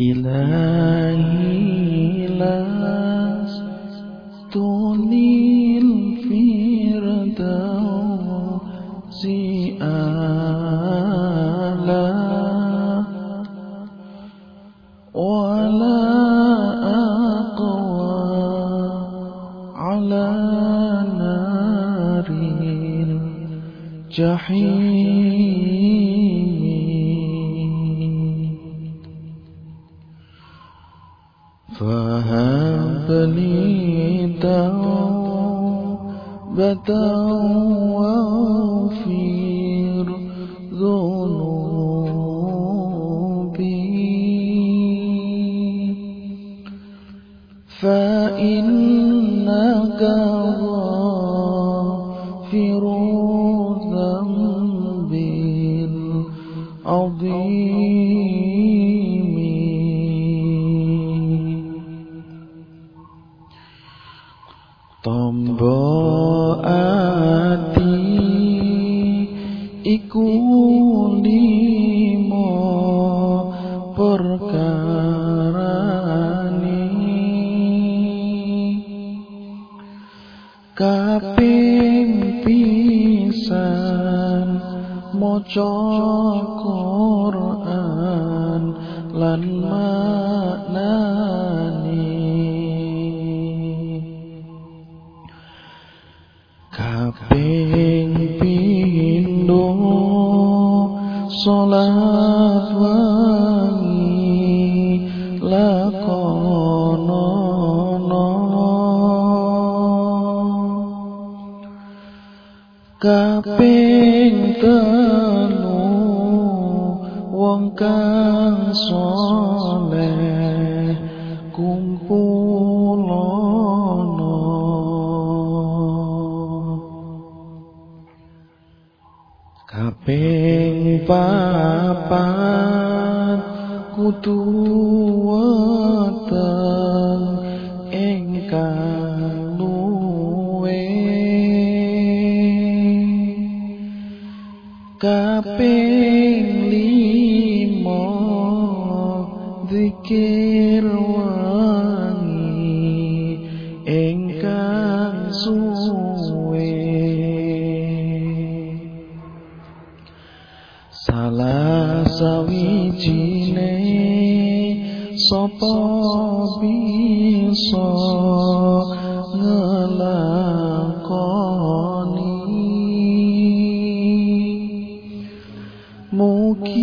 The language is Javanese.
إلهي لستني الفردوس أعلى ولا أقوى على نار الجحيم. فهب لي توبة واغفر ذنوبي فإنك غافر الذنب العظيم Tombo ati iku limo perkarane. Kaping pisan maca kaping telu wong kang saleh kumpulono kaping papat kudu kaping limo zikir wangi ingkang suwe. Salah sawijine sapa bisa ngelak Okay.